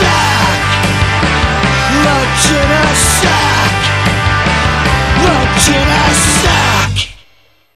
shine